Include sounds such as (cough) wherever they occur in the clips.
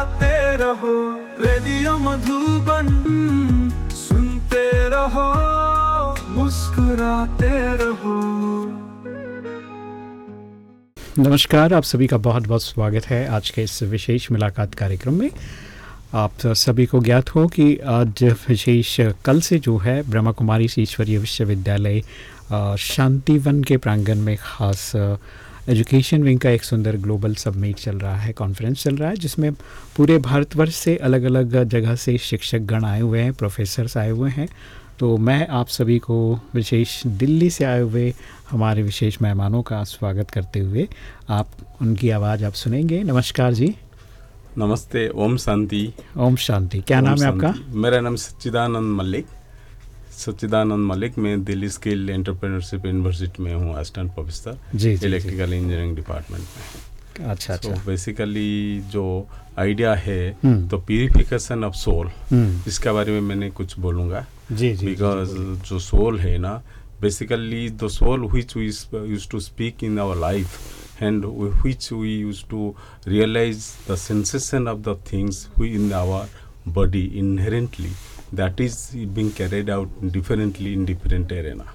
मुस्कुराते रहो, रेडियो मधुबन, सुनते रहो, मुस्कुराते रहो। नमस्कार, आप सभी का बहुत बहुत स्वागत है आज के इस विशेष मुलाकात कार्यक्रम में। आप सभी को ज्ञात हो कि आज विशेष कल से जो है ब्रह्मा कुमारी ईश्वरीय विश्वविद्यालय शांतिवन के प्रांगण में खास एजुकेशन विंग का एक सुंदर ग्लोबल सबमिट चल रहा है कॉन्फ्रेंस चल रहा है जिसमें पूरे भारतवर्ष से अलग अलग जगह से शिक्षक गण आए हुए हैं प्रोफेसर्स आए हुए हैं। तो मैं आप सभी को विशेष दिल्ली से आए हुए हमारे विशेष मेहमानों का स्वागत करते हुए आप उनकी आवाज़ आप सुनेंगे। नमस्कार जी। नमस्ते ओम शांति। ओम शांति। क्या ओम नाम है आपका? मेरा नाम सच्चिदानंद मलिक सच्चिदानंद मलिक मैं दिल्ली स्किल एंटरप्रेन्योरशिप यूनिवर्सिटी में हूँ असिस्टेंट प्रोफेसर जी इलेक्ट्रिकल इंजीनियरिंग डिपार्टमेंट में। अच्छा तो अच्छा। बेसिकली जो आइडिया है हम्म। तो प्यूरिफिकेशन ऑफ़ सोल इसके बारे में मैंने कुछ बोलूँगा। जी जी, बिकॉज़ जो सोल है ना basically the soul which we sp- used to speak in our life and w- which we used to realize the sensation of the things we in our body inherently that is being carried out differently in different arena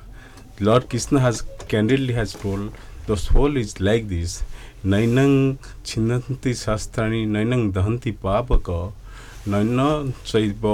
lord krishna has candidly has told the soul is like this नैनं छिन्नन्ति शास्त्राणि नैनं दहन्ति पापक नैन चैव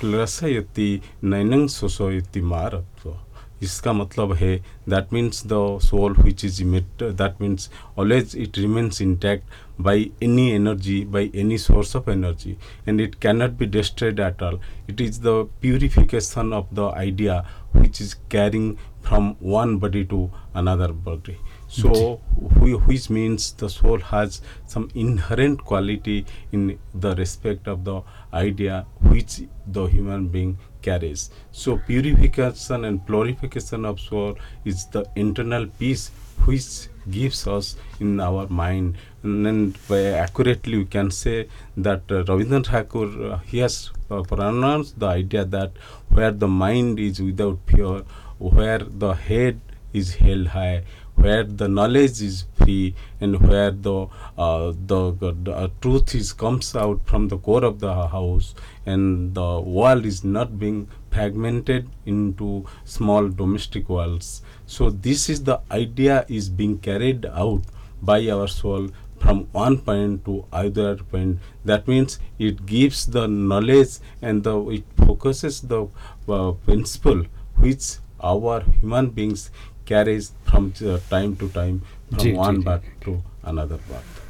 क्लसयति नैनं शोषयति मारत्व इसका मतलब है that means the soul which is emit that means always it remains intact by any energy by any source of energy and it cannot be destroyed at all. It is the purification of the idea which is carrying from one body to another body. So which means the soul has some inherent quality in the respect of the idea which the human being carries. So purification and purification of soul is the internal peace which gives us in our mind. And by accurately we can say that uh, Rabindranath Thakur uh, he has uh, pronounced the idea that where the mind is without fear where the head is held high where the knowledge is free and where the uh, the, the uh, truth is comes out from the core of the house and the world is not being fragmented into small domestic worlds. So this is the idea is being carried out by our soul from one point to other point. That means it gives the knowledge and the it focuses the uh, principle which our human beings carries from uh, time to time from one birth to another birth.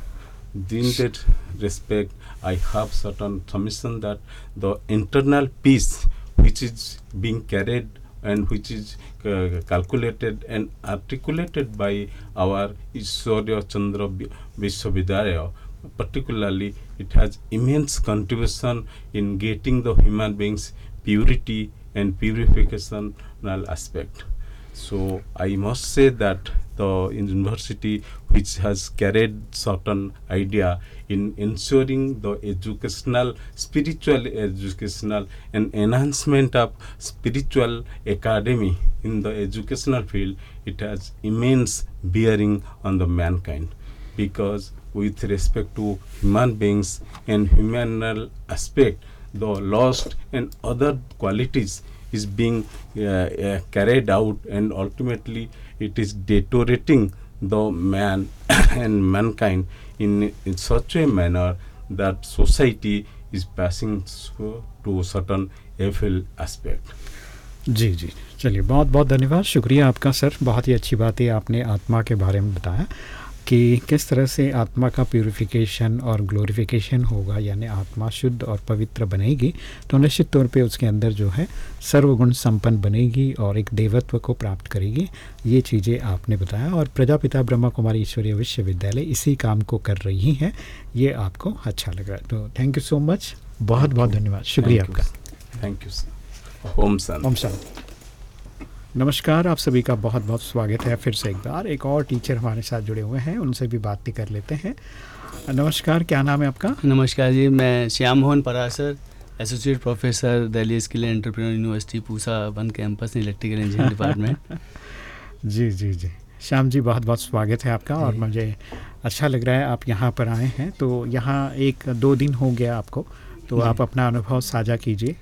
In that respect, I have certain submission that the internal peace which is being carried and which is uh, calculated and articulated by our Ishwarya Chandra Vishwavidyalaya, particularly it has immense contribution in getting the human beings purity and purificational aspect so I must say that the university which has carried certain idea in ensuring the educational, spiritual educational and enhancement of spiritual academy in the educational field, it has immense bearing on the mankind. Because with respect to human beings and humanal aspect, the lost and other qualities is being uh, uh, carried out and ultimately it is deteriorating the man and mankind in, in such a manner that society is passing to certain evil aspect. जी जी चलिए बहुत बहुत धन्यवाद शुक्रिया आपका sir बहुत ही अच्छी बात है आपने आत्मा के बारे में बताया कि किस तरह से आत्मा का प्योरिफिकेशन और ग्लोरिफिकेशन होगा यानी आत्मा शुद्ध और पवित्र बनेगी तो निश्चित तौर पे उसके अंदर जो है सर्वगुण संपन्न बनेगी और एक देवत्व को प्राप्त करेगी। ये चीज़ें आपने बताया और प्रजापिता ब्रह्मा कुमारी ईश्वरीय विश्वविद्यालय इसी काम को कर रही है। ये आपको अच्छा लग रहा है। तो थैंक यू सो मच बहुत बहुत धन्यवाद। शुक्रिया आपका। थैंक यू सर ओम सन ओम शांति। नमस्कार आप सभी का बहुत बहुत स्वागत है। फिर से एक बार एक और टीचर हमारे साथ जुड़े हुए हैं उनसे भी बात कर लेते हैं। नमस्कार क्या नाम है आपका? नमस्कार जी मैं Shyam Mohan Parasar associate professor Delhi skill and entrepreneur university Pusa one campus electrical engineering department जी जी जी। श्याम जी बहुत बहुत स्वागत है आपका और मुझे अच्छा लग रहा है आप यहाँ पर आए हैं। तो यहाँ एक दो दिन हो गया आपको तो आप अपना अनुभव साझा कीजिए।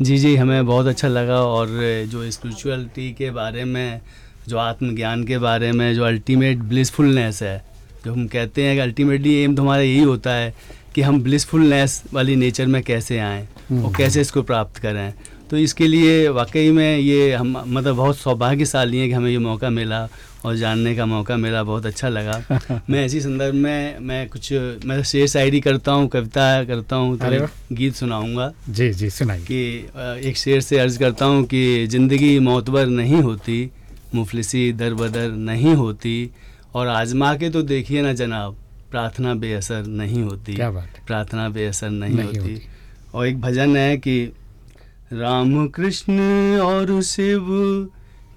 जी जी हमें बहुत अच्छा लगा और जो स्पिरिचुअलिटी के बारे में जो आत्मज्ञान के बारे में जो अल्टीमेट ब्लिसफुलनेस है जो हम कहते हैं कि अल्टीमेटली एम तो हमारा यही होता है कि हम ब्लिसफुलनेस वाली नेचर में कैसे आएँ और हम्म। कैसे इसको प्राप्त करें तो इसके लिए वाकई में ये हम मतलब बहुत सौभाग्यशाली हैं कि हमें ये मौका मिला और जानने का मौका मिला बहुत अच्छा लगा। मैं इसी संदर्भ में मैं कुछ मैं शेर शायरी करता हूँ कविता करता हूँ तो गीत सुनाऊँगा। जी जी सुनाइए। कि एक शेर से अर्ज़ करता हूँ कि ज़िंदगी मोतबर नहीं होती मुफलिसी दर बदर नहीं होती और आजमा के तो देखिए ना जनाब प्रार्थना बेअसर नहीं होती। क्या बात प्रार्थना बेअसर नहीं, नहीं होती। होती। और एक भजन है कि राम कृष्ण और शिव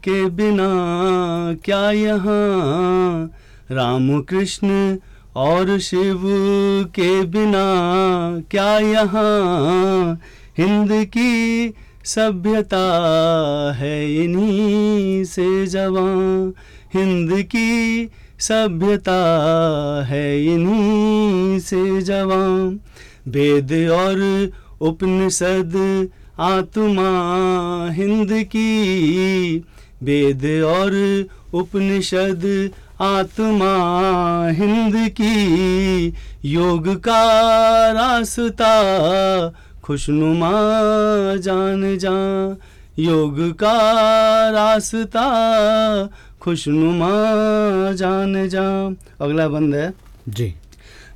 के बिना क्या यहाँ? राम कृष्ण और शिव के बिना क्या यहाँ? हिंद की सभ्यता है इन्हीं से जवां। हिंद की सभ्यता है इन्हीं से जवां। वेद और उपनिषद आत्मा हिंद की वेद और उपनिषद आत्मा हिंद की। योग का रास्ता खुशनुमा जान जा। योग का रास्ता खुशनुमा जान जा। अगला बंद है। जी।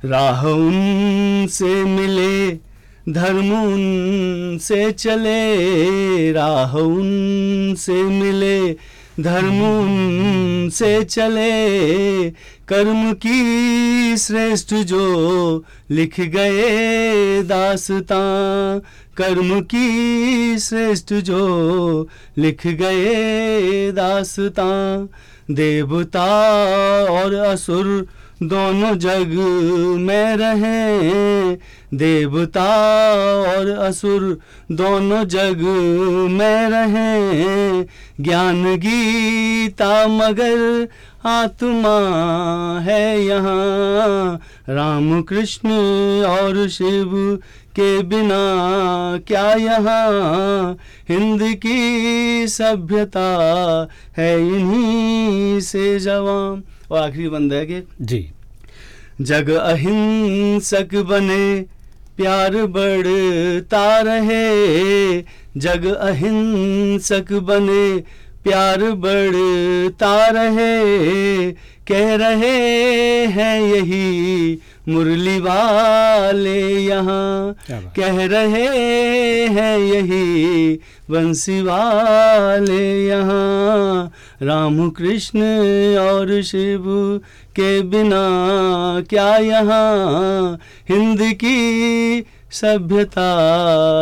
राह उनसे मिले धर्म उनसे चले राह उनसे मिले। धर्म उनसे चले, कर्म की श्रेष्ठ जो लिख गए दासता। कर्म की श्रेष्ठ जो लिख गए दासता। देवता और असुर दोनों जग में रहे, देवता और असुर दोनों जग में रहे। ज्ञान गीता मगर आत्मा है यहाँ। राम कृष्ण और शिव के बिना क्या यहाँ? हिंद की सभ्यता है इन्हीं से जवान और आखिरी बंद है कि जी। जग अहिंसक बने प्यार बढ़ता रहे। जग अहिंसक बने प्यार बढ़ता रहे। कह रहे हैं यही मुरली वाले यहाँ कह रहे हैं यही बंसी वाले यहाँ। राम कृष्ण और शिव के बिना क्या यहाँ? हिंद की सभ्यता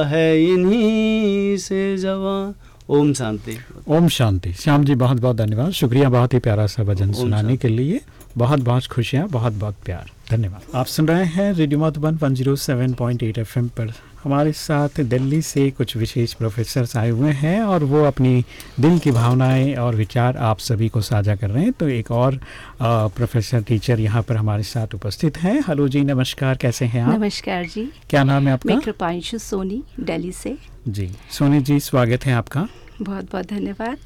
है इन्हीं से जवां। ओम शांति। ओम शांति। श्याम जी बहुत बहुत धन्यवाद। शुक्रिया बहुत ही प्यारा सा भजन सुनाने के लिए। बहुत बहुत खुशियाँ बहुत बहुत प्यार। धन्यवाद। आप सुन रहे हैं रेडियो मधुबन 107.8 एफएम पर। हमारे साथ दिल्ली से कुछ विशेष प्रोफेसर आए हुए हैं और वो अपनी दिल की भावनाएँ और विचार आप सभी को साझा कर रहे हैं। तो एक और प्रोफेसर टीचर यहाँ पर हमारे साथ उपस्थित हैं। हेलो जी नमस्कार कैसे हैं आप? नमस्कार जी। क्या नाम है आपका? मैं कृपांशु सोनी दिल्ली से। जी सोनी जी स्वागत है आपका। बहुत बहुत धन्यवाद।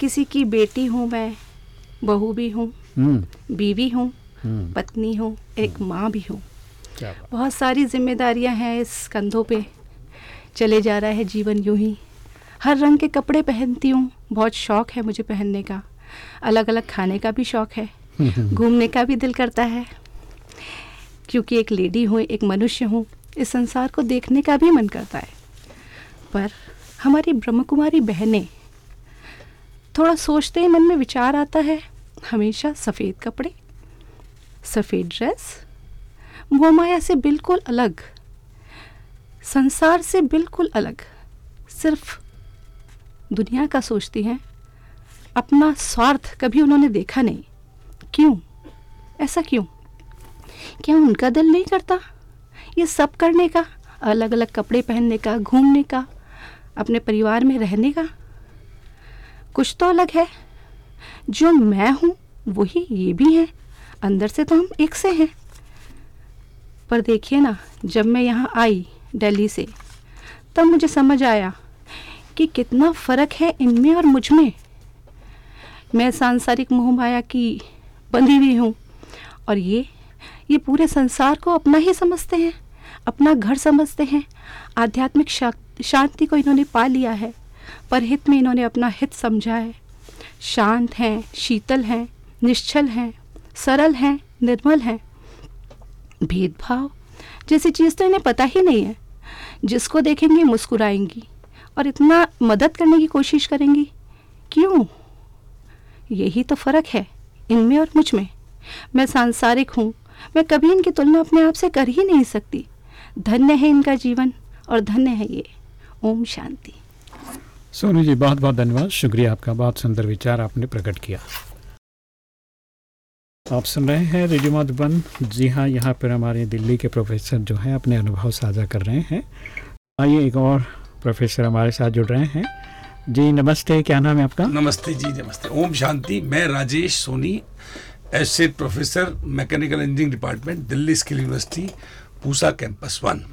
किसी की बेटी हूँ मैं बहू भी हूँ हम्म। बीवी हूँ हम्म, पत्नी हूँ एक माँ भी हूँ। बहुत सारी जिम्मेदारियाँ हैं इस कंधों पे। चले जा रहा है जीवन यूँ ही। हर रंग के कपड़े पहनती हूँ। बहुत शौक है मुझे पहनने का। अलग अलग खाने का भी शौक है। (laughs) घूमने का भी दिल करता है। क्योंकि एक लेडी हूँ एक मनुष्य हूँ इस संसार को देखने का भी मन करता है। पर हमारी ब्रह्म कुमारी बहनें थोड़ा सोचते ही मन में विचार आता है हमेशा सफ़ेद कपड़े सफ़ेद ड्रेस मोह माया से बिल्कुल अलग, संसार से बिल्कुल अलग। सिर्फ़ दुनिया का सोचती हैं, अपना स्वार्थ कभी उन्होंने देखा नहीं। क्यों? ऐसा क्यों? क्या उनका दिल नहीं करता? ये सब करने का अलग अलग कपड़े पहनने का, घूमने का, अपने परिवार में रहने का? कुछ तो अलग है। जो मैं हूँ, वही ये भी हैं। अंदर से तो हम एक से हैं। पर देखिए ना, जब मैं यहाँ आई दिल्ली से, तब मुझे समझ आया कि कितना फ़र्क है इनमें और मुझमें मैं सांसारिक मोह माया की बंधी हुई हूँ और ये ये पूरे संसार को अपना ही समझते हैं, अपना घर समझते हैं। आध्यात्मिक शांति को इन्होंने पा लिया है, पर हित में इन्होंने अपना हित समझा है। शांत हैं, शीतल हैं, निश्चल हैं, सरल हैं, निर्मल हैं। भेदभाव? जैसी चीज़ तो इन्हें पता ही नहीं है। जिसको देखेंगे मुस्कुराएँगी और इतना मदद करने की कोशिश करेंगी। क्यों? यही तो फ़र्क है, इनमें और मुझमें। मैं सांसारिक हूँ, मैं कभी इनकी तुलना अपने आप से कर ही नहीं सकती। धन्य है इनका जीवन और धन्य है ये। ओम शांति। सोनू जी बहुत बहुत धन्यवाद। शुक्रिया आपका, बहुत सुंदर विचार आपने प्रकट किया। आप सुन रहे हैं रेडियो मधुबन। जी हाँ यहाँ पर हमारे दिल्ली के प्रोफेसर जो हैं अपने अनुभव साझा कर रहे हैं। आइए एक और प्रोफेसर हमारे साथ जुड़ रहे हैं। जी नमस्ते क्या नाम है आपका? नमस्ते जी नमस्ते। ओम शांति। मैं Rajesh Soni assistant professor mechanical engineering department Delhi skill university Pusa campus one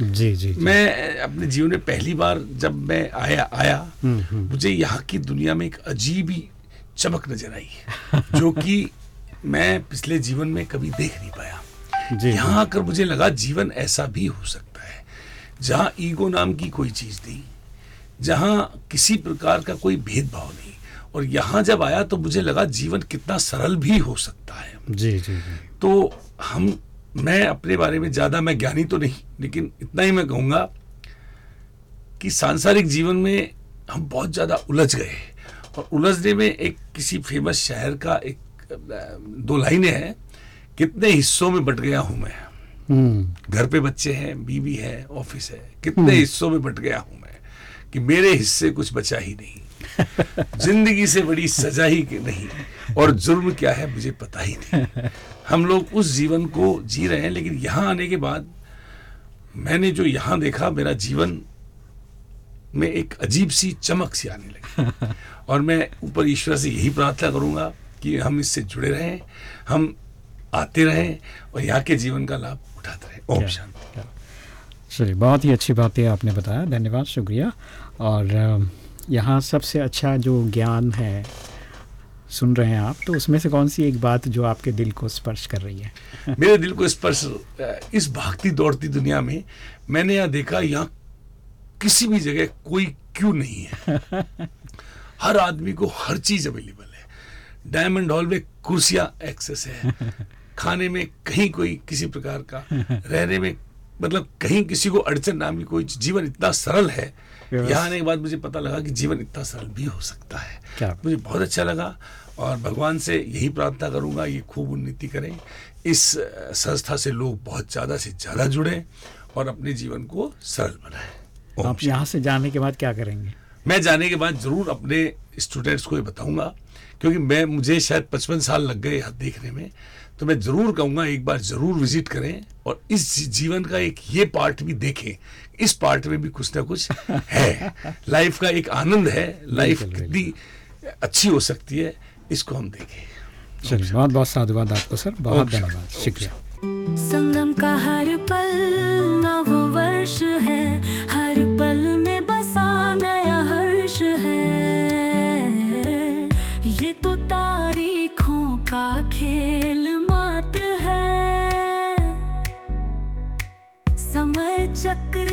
जी, जी जी। मैं अपने जीवन में पहली बार जब मैं आया आया हम्म, हम्म। मुझे यहाँ की दुनिया में एक अजीब ही चमक नज़र आई जो कि मैं पिछले जीवन में कभी देख नहीं पाया। जी यहाँ आकर मुझे लगा जीवन ऐसा भी हो सकता है जहाँ ईगो नाम की कोई चीज़ नहीं जहाँ किसी प्रकार का कोई भेदभाव नहीं और यहाँ जब आया तो मुझे लगा जीवन कितना सरल भी हो सकता है। जी जी जी। तो हम मैं अपने बारे में ज़्यादा मैं ज्ञानी तो नहीं लेकिन इतना ही मैं कहूँगा कि सांसारिक जीवन में हम बहुत ज़्यादा उलझ गए और उलझने में एक किसी फ़ेमस शायर का एक दो लाइनें हैं कितने हिस्सों में बट गया हूँ मैं। हम्म। घर पे बच्चे हैं बीवी है ऑफ़िस है कितने हिस्सों में बट गया हूँ मैं कि मेरे हिस्से कुछ बचा ही नहीं। (laughs) ज़िंदगी से बड़ी सजा ही नहीं और जुर्म क्या है मुझे पता ही नहीं। (laughs) हम लोग उस जीवन को जी रहे हैं लेकिन यहाँ आने के बाद मैंने जो यहाँ देखा मेरा जीवन में एक अजीब सी चमक सी आने लगी। (laughs) और मैं ऊपर ईश्वर से यही प्रार्थना करूँगा कि हम इससे जुड़े रहें हम आते रहें और यहाँ के जीवन का लाभ उठाते रहें। ओम शांति। चलिए बहुत ही अच्छी बातें आपने बताया धन्यवाद शुक्रिया। और यहाँ सबसे अच्छा जो ज्ञान है सुन रहे हैं आप तो उसमें से कौन सी एक बात जो आपके दिल को स्पर्श कर रही है? (laughs) मेरे दिल को स्पर्श इस भागती दौड़ती दुनिया में मैंने यहाँ देखा यहाँ किसी भी जगह कोई क्यों नहीं है। (laughs) हर आदमी को हर चीज़ अवेलेबल डायमंड हॉल में कुर्सियाँ एक्सेस है। (laughs) खाने में कहीं कोई किसी प्रकार का रहने में मतलब कहीं किसी को अड़चन नाम की कोई जीवन इतना सरल है। यहाँ आने के बाद मुझे पता लगा कि जीवन इतना सरल भी हो सकता है। क्या मुझे बहुत अच्छा लगा और भगवान से यही प्रार्थना करूँगा ये खूब उन्नति करें। इस संस्था से लोग बहुत ज़्यादा से ज़्यादा जुड़ें और अपने जीवन को सरल बनाएँ। आप यहाँ से जाने के बाद क्या करेंगे? मैं जाने के बाद ज़रूर अपने स्टूडेंट्स को ये बताऊँगा क्योंकि मैं मुझे शायद पचपन साल लग गए यहाँ देखने में तो मैं ज़रूर कहूँगा एक बार ज़रूर विज़िट करें और इस जीवन का एक ये पार्ट भी देखें। इस पार्ट में भी कुछ ना कुछ (laughs) है। लाइफ का एक आनंद है। लाइफ कितनी अच्छी हो सकती है इसको हम देखें। चलिए बहुत बहुत साधुवाद आपको सर। बहुत धन्यवाद। शुक्रिया। संगम का हर पल नव वर्ष है हर पल சக்கர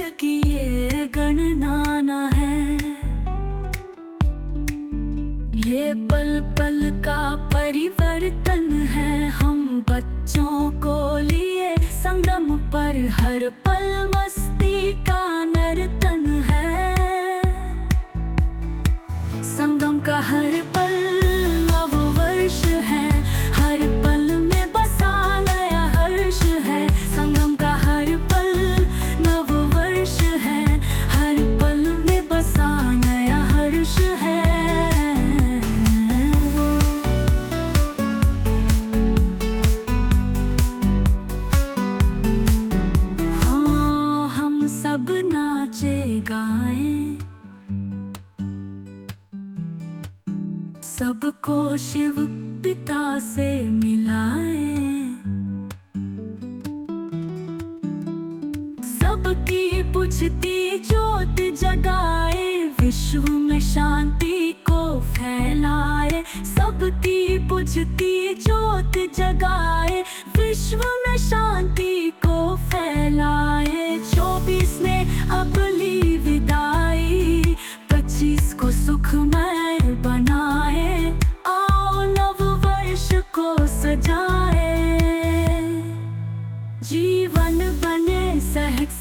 सबकी बुझती ज्योत जगाए, विश्व में शांति को फैलाए। सबकी बुझती ज्योत जगाए, विश्व में शांति को फैलाए। चौबीस ने अब ली विदाई, पच्चीस को सुखमय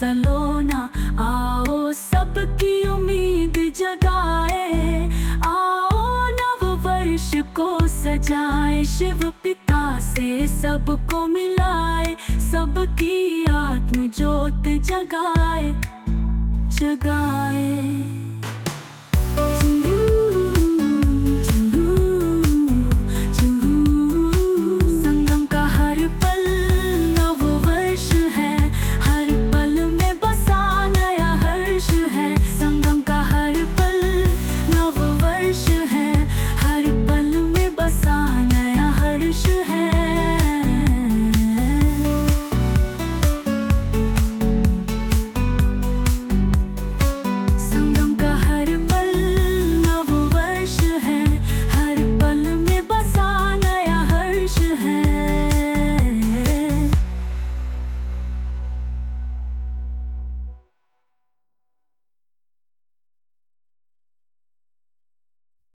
सलोना, आओ सबकी उम्मीद जगाए। आओ नव वर्ष को सजाए, शिव पिता से सबको मिलाए, सबकी आत्म ज्योत जगाए जगाए।